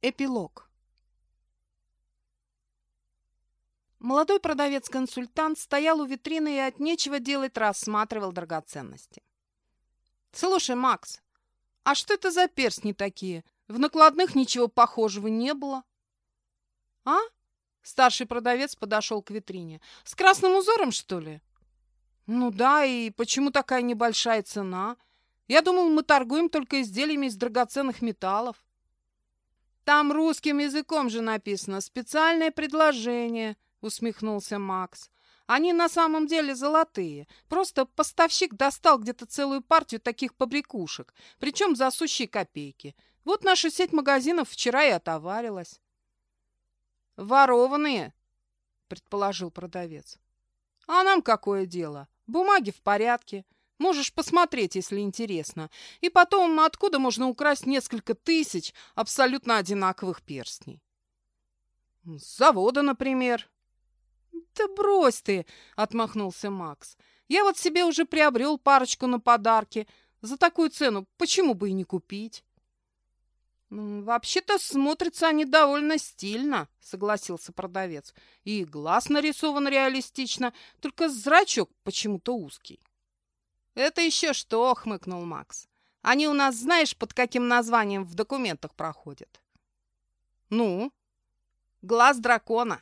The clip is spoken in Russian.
Эпилог Молодой продавец-консультант стоял у витрины и от нечего делать рассматривал драгоценности. «Слушай, Макс, а что это за перстни такие? В накладных ничего похожего не было». «А?» Старший продавец подошел к витрине. «С красным узором, что ли?» «Ну да, и почему такая небольшая цена? Я думал, мы торгуем только изделиями из драгоценных металлов». «Там русским языком же написано «специальное предложение», — усмехнулся Макс. «Они на самом деле золотые. Просто поставщик достал где-то целую партию таких побрякушек, причем за сущие копейки. Вот наша сеть магазинов вчера и отоварилась». «Ворованные», — предположил продавец. «А нам какое дело? Бумаги в порядке». Можешь посмотреть, если интересно. И потом, откуда можно украсть несколько тысяч абсолютно одинаковых перстней? С завода, например. Да брось ты, отмахнулся Макс. Я вот себе уже приобрел парочку на подарки. За такую цену почему бы и не купить? «Вообще-то смотрятся они довольно стильно», — согласился продавец. «И глаз нарисован реалистично, только зрачок почему-то узкий». «Это еще что?» — хмыкнул Макс. «Они у нас знаешь, под каким названием в документах проходят?» «Ну?» «Глаз дракона».